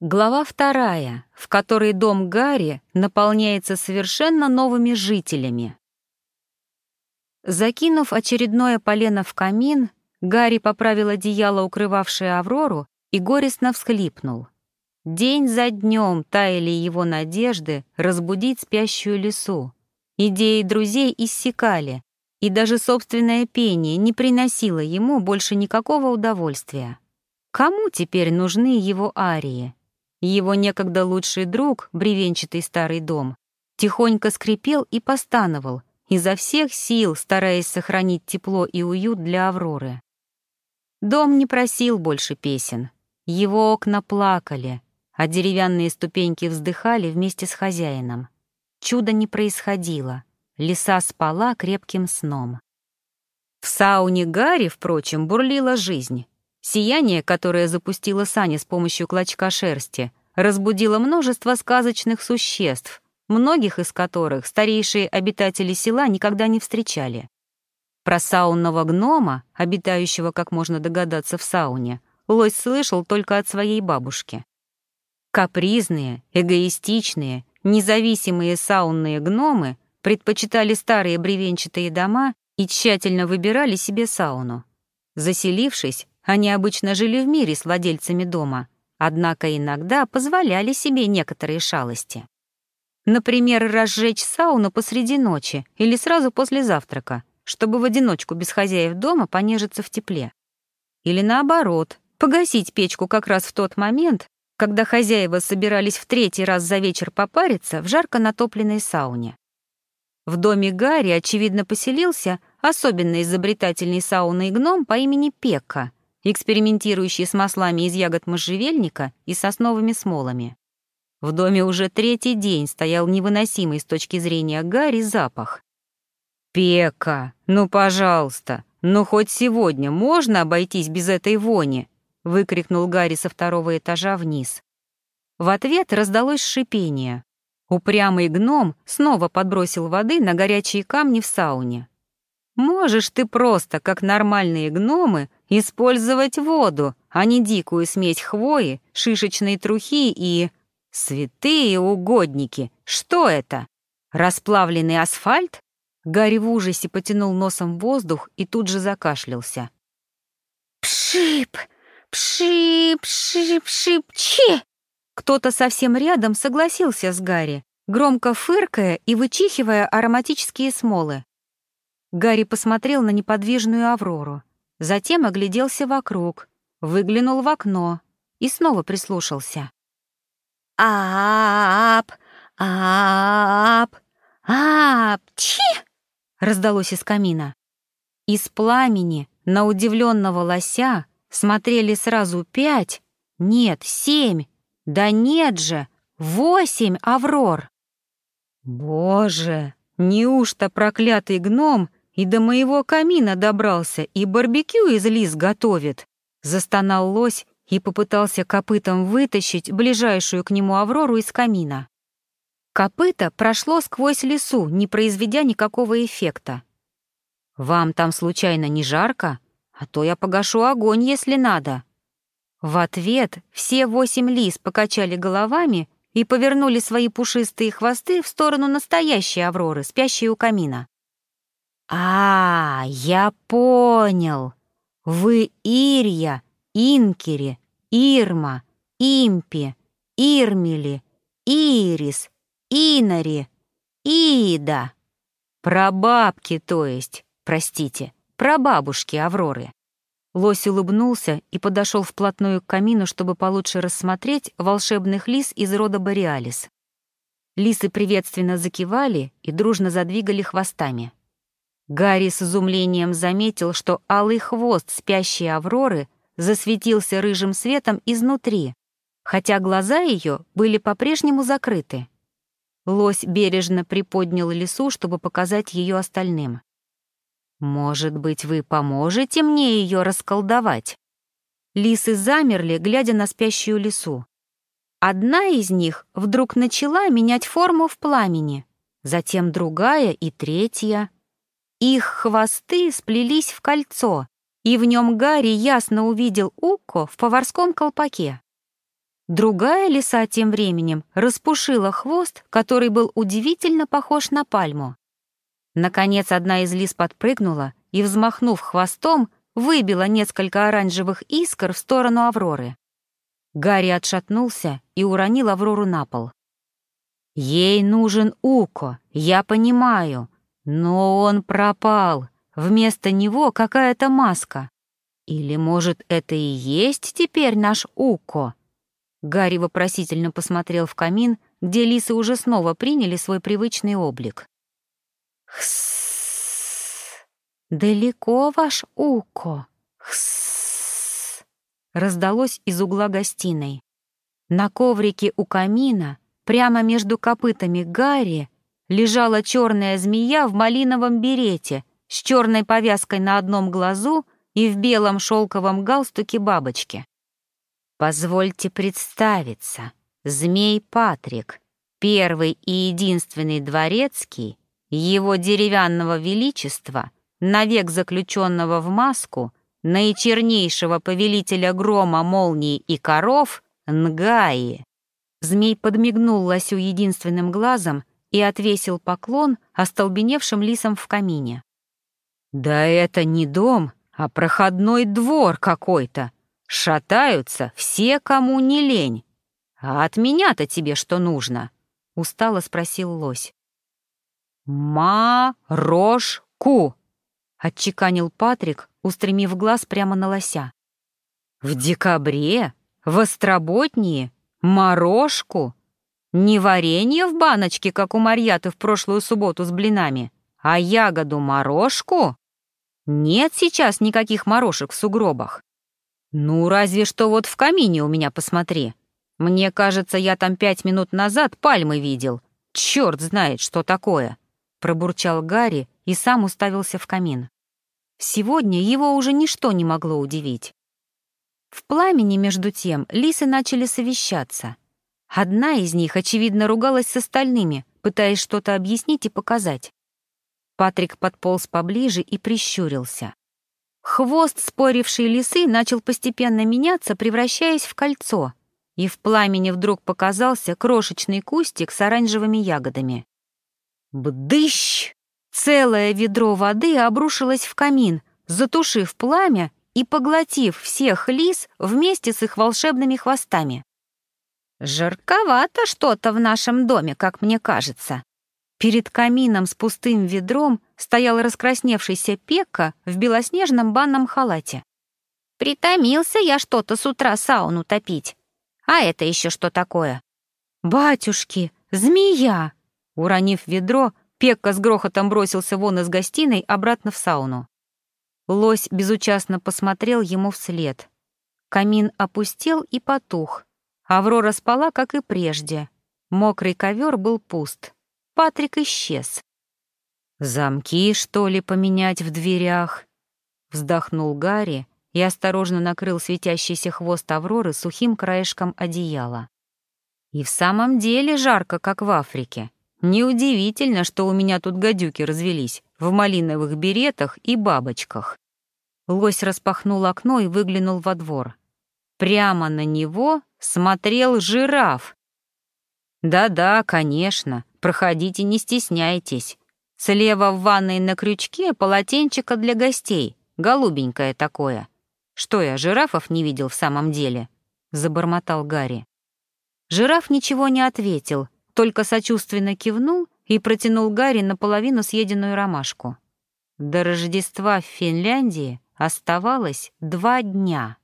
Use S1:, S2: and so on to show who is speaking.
S1: Глава вторая, в которой дом Гарри наполняется совершенно новыми жителями. Закинув очередное полено в камин, Гарри поправил одеяло, укрывавшее Аврору, и горестно всхлипнул. День за днем таяли его надежды разбудить спящую лису. Идеи друзей иссякали, и даже собственное пение не приносило ему больше никакого удовольствия. Кому теперь нужны его арии? Его некогда лучший друг, бревенчатый старый дом, тихонько скрипел и постановал, изо всех сил стараясь сохранить тепло и уют для Авроры. Дом не просил больше песен. Его окна плакали, а деревянные ступеньки вздыхали вместе с хозяином. Чудо не происходило. Лиса спала крепким сном. В сауне Гарри, впрочем, бурлила жизнь. Сияние, которое запустила Саня с помощью клочка шерсти, разбудило множество сказочных существ, многих из которых старейшие обитатели села никогда не встречали. Про саунного гнома, обитающего, как можно догадаться, в сауне, лось слышал только от своей бабушки. Капризные, эгоистичные, независимые саунные гномы предпочитали старые бревенчатые дома и тщательно выбирали себе сауну. Заселившись, они обычно жили в мире с владельцами дома, однако иногда позволяли себе некоторые шалости. Например, разжечь сауну посреди ночи или сразу после завтрака, чтобы в одиночку без хозяев дома понежиться в тепле. Или наоборот, погасить печку как раз в тот момент, когда хозяева собирались в третий раз за вечер попариться в жарко натопленной сауне. В доме Гарри, очевидно, поселился особенно изобретательный сауной гном по имени Пекка — экспериментирующий с маслами из ягод можжевельника и сосновыми смолами. В доме уже третий день стоял невыносимый с точки зрения Гарри запах. «Пека, ну, пожалуйста, ну хоть сегодня можно обойтись без этой вони?» — выкрикнул Гарри со второго этажа вниз. В ответ раздалось шипение. Упрямый гном снова подбросил воды на горячие камни в сауне. «Можешь ты просто, как нормальные гномы, Использовать воду, а не дикую смесь хвои, шишечной трухи и... Святые угодники! Что это? Расплавленный асфальт? Гарри в ужасе потянул носом воздух и тут же закашлялся. «Пшип! Пшип! Пшип! Пшип! Чи!» Кто-то совсем рядом согласился с Гарри, громко фыркая и вычихивая ароматические смолы. Гарри посмотрел на неподвижную Аврору. Затем огляделся вокруг, выглянул в окно и снова прислушался. «Ап! Ап! Ап! Чи!» раздалось из камина. Из пламени на удивленного лося смотрели сразу пять, нет, семь, да нет же, восемь аврор. Боже, неужто проклятый гном и до моего камина добрался, и барбекю из лис готовит!» Застонал лось и попытался копытом вытащить ближайшую к нему Аврору из камина. Копыто прошло сквозь лесу, не произведя никакого эффекта. «Вам там случайно не жарко? А то я погашу огонь, если надо». В ответ все восемь лис покачали головами и повернули свои пушистые хвосты в сторону настоящей Авроры, спящей у камина. «А, я понял. Вы Ирья, Инкери, Ирма, Импи, Ирмели, Ирис, Инари, Ида. Прабабки, то есть, простите, прабабушки Авроры». Лось улыбнулся и подошел вплотную к камину, чтобы получше рассмотреть волшебных лис из рода Бориалис. Лисы приветственно закивали и дружно задвигали хвостами. Гарри с изумлением заметил, что алый хвост спящей Авроры засветился рыжим светом изнутри, хотя глаза ее были по-прежнему закрыты. Лось бережно приподнял лису, чтобы показать ее остальным. «Может быть, вы поможете мне ее расколдовать?» Лисы замерли, глядя на спящую лису. Одна из них вдруг начала менять форму в пламени, затем другая и третья. Их хвосты сплелись в кольцо, и в нем Гарри ясно увидел Укко в поварском колпаке. Другая лиса тем временем распушила хвост, который был удивительно похож на пальму. Наконец одна из лис подпрыгнула и, взмахнув хвостом, выбила несколько оранжевых искр в сторону Авроры. Гарри отшатнулся и уронил Аврору на пол. «Ей нужен Уко, я понимаю, но он пропал. Вместо него какая-то маска. Или, может, это и есть теперь наш Уко?» Гарри вопросительно посмотрел в камин, где лисы уже снова приняли свой привычный облик. «Хсс! Далеко ваш Уко? Хсс!» Раздалось из угла гостиной. На коврике у камина, прямо между копытами Гарри, лежала черная змея в малиновом берете с черной повязкой на одном глазу и в белом шелковом галстуке бабочки. Позвольте представиться, змей Патрик, первый и единственный дворецкий, его деревянного величества, навек заключенного в маску, наичернейшего повелителя грома, молнии и коров, Нгаи. Змей подмигнул лосю единственным глазом и отвесил поклон остолбеневшим лисам в камине. «Да это не дом, а проходной двор какой-то», Шатаются все, кому не лень. А от меня-то тебе что нужно? Устало спросил лось. «Ма-рош-ку!» — отчеканил Патрик, устремив глаз прямо на лося. «В декабре? В Остроботнее? Морожку? Не варенье в баночке, как у Марьяты в прошлую субботу с блинами, а ягоду-морожку? Нет сейчас никаких морожек в сугробах. «Ну, разве что вот в камине у меня посмотри. Мне кажется, я там пять минут назад пальмы видел. Черт знает, что такое!» Пробурчал Гарри и сам уставился в камин. Сегодня его уже ничто не могло удивить. В пламени, между тем, лисы начали совещаться. Одна из них, очевидно, ругалась с остальными, пытаясь что-то объяснить и показать. Патрик подполз поближе и прищурился. Хвост спорившей лисы начал постепенно меняться, превращаясь в кольцо, и в пламени вдруг показался крошечный кустик с оранжевыми ягодами. Бдыщ! Целое ведро воды обрушилось в камин, затушив пламя и поглотив всех лис вместе с их волшебными хвостами. «Жарковато что-то в нашем доме, как мне кажется», Перед камином с пустым ведром стоял раскрасневшийся Пекка в белоснежном банном халате. «Притомился я что-то с утра сауну топить. А это еще что такое?» «Батюшки, змея!» Уронив ведро, Пекка с грохотом бросился вон из гостиной обратно в сауну. Лось безучастно посмотрел ему вслед. Камин опустел и потух. Аврора спала, как и прежде. Мокрый ковер был пуст. Патрик исчез. «Замки, что ли, поменять в дверях?» Вздохнул Гарри и осторожно накрыл светящийся хвост Авроры сухим краешком одеяла. «И в самом деле жарко, как в Африке. Неудивительно, что у меня тут гадюки развелись в малиновых беретах и бабочках». Лось распахнул окно и выглянул во двор. Прямо на него смотрел жираф. «Да-да, конечно, Проходите, не стесняйтесь. Слева в ванной на крючке полотенчико для гостей, голубенькое такое. Что я, жирафов не видел в самом деле?» — забормотал Гарри. Жираф ничего не ответил, только сочувственно кивнул и протянул Гарри наполовину съеденную ромашку. До Рождества в Финляндии оставалось два дня.